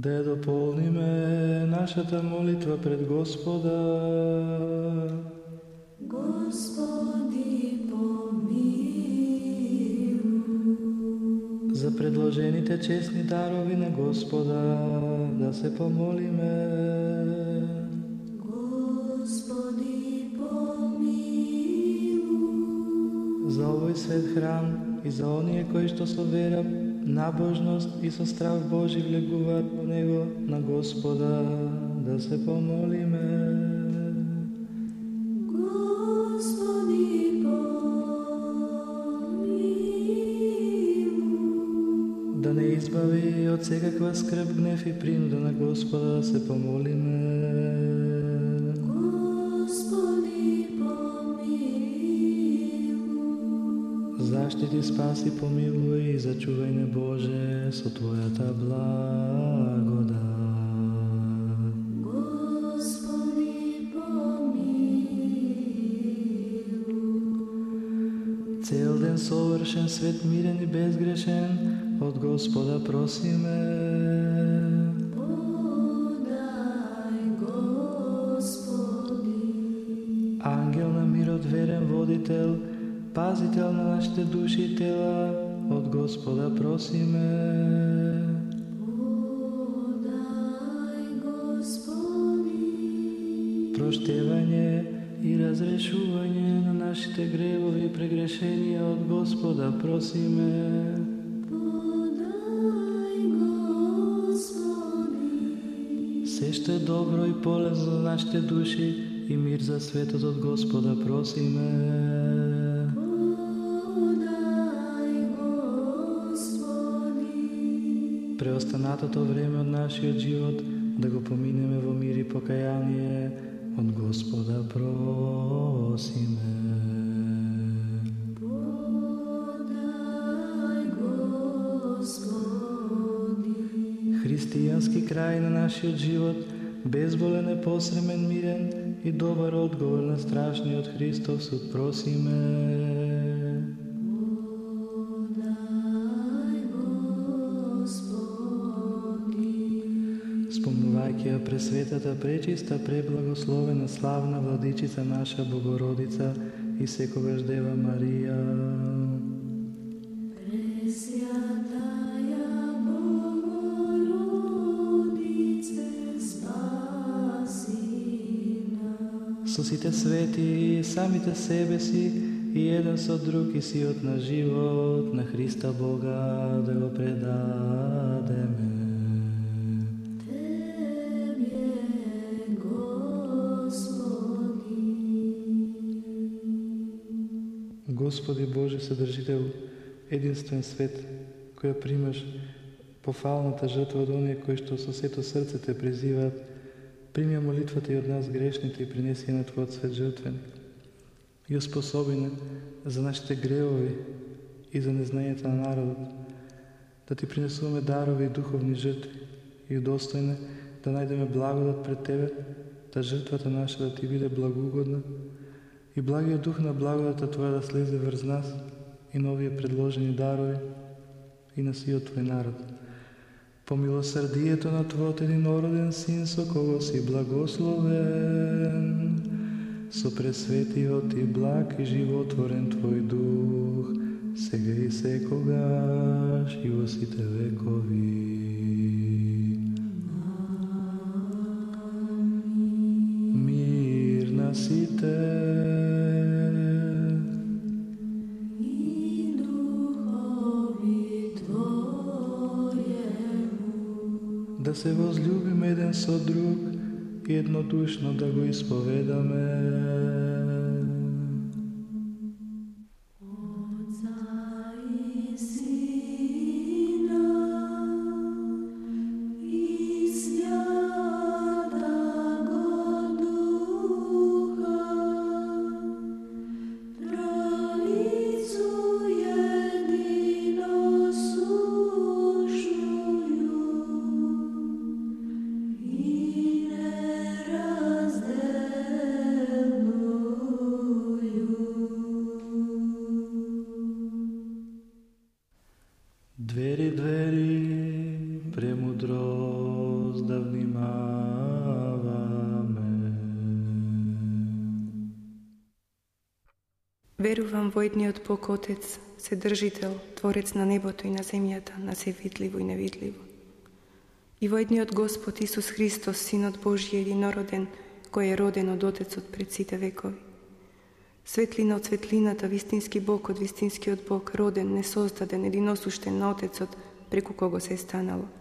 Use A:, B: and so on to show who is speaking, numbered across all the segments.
A: да ја дополниме нашата молитва пред Господа.
B: Господи, помилуј.
A: За предложените честни дарови на Господа да се помолиме.
B: Господи, помилуј.
A: За овој свет храм и за оние кои што со вера, набожност и со страх Божи влегуваат во него на Господа да се помолиме.
B: Господи.
A: Да не избави од секаква скрб, гнев и принуда на Господа да се помолиме. Заштити, спаси, помилуј и зачувај не Боже со Твојата благодат.
B: Господи, помилуј.
A: Цел ден совршен, свет мирен и безгрешен, од Господа просиме.
B: Подај, Господи.
A: Ангел на мирот, верен водител, пазител на нашите души и тела, од Господа просиме. Проштевање и разрешување на нашите гревови и прегрешенија од Господа просиме. Се што е добро и полезно за нашите души и мир за светот од Господа просиме. Преостанатото време од нашиот живот да го поминеме во мир и покаяние од Господа просиме. Христијански крај на нашиот живот, безболен, непосремен, мирен и добар одговор на страшниот Христов суд просиме. Спомнувајќи ја пресветата, пречиста, преблагословена, славна владичица наша Богородица и секогаш Дева Марија. Со сите свети самите себе си и еден со друг и сиот на живот на Христа Бога да го предадеме.
B: Господи.
A: Боже Содржител, единствен свет, која примаш пофалната жртва од оние кои што со сето срце те призиваат, прими молитвата и од нас грешните и принеси на Твојот свет жртвен. И способине за нашите гревови и за незнањето на народот, да Ти принесуваме дарови и духовни жртви и удостојне да најдеме благодат пред Тебе, да жртвата наша да Ти биде благоугодна и благиот дух на благодата Твоја да слезе врз нас и на овие предложени дарови и на сиот Твој народ. По милосрдието на Твојот единороден Син, со кого си благословен, со пресветиот и благ и животворен Твој дух, сега и секогаш и во сите векови. Да се возлюбиме еден со друг и еднодушно да го исповедаме.
B: мудрост да внимаваме.
C: Верувам во едниот Бог Отец, Седржител, Творец на небото и на земјата, на се видливо и невидливо. И во едниот Господ Исус Христос, Синот Божје единороден, кој е роден од Отецот пред сите векови. Светлина од светлината, вистински Бог од вистинскиот Бог, роден, несоздаден, единосуштен на Отецот, преку кого се е станало –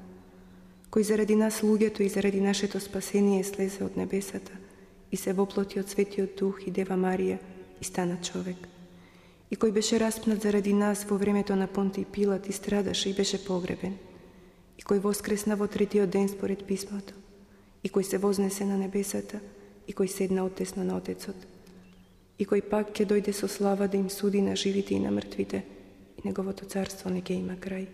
C: Кој заради нас луѓето и заради нашето спасение слезе од небесата и се воплоти од Светиот Дух и Дева Марија и стана човек. И кој беше распнат заради нас во времето на Понти Пилат и страдаше и беше погребен. И кој воскресна во третиот ден според писмото. И кој се вознесе на небесата и кој седна отесно на Отецот и кој пак ќе дојде со слава да им суди на живите и на мртвите, и неговото царство не ќе има крај.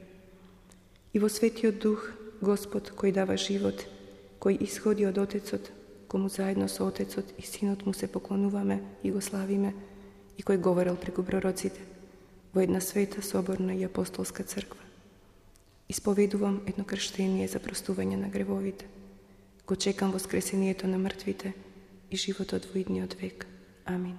C: И во Светиот Дух, Господ, кој дава живот, кој исходи од Отецот, кому заедно со Отецот и Синот му се поклонуваме и го славиме, и кој говорел преку пророците, во една света, соборна и апостолска црква. Исповедувам едно крштение за простување на гревовите. Го чекам воскресението на мртвите и животот во идниот век. Амин.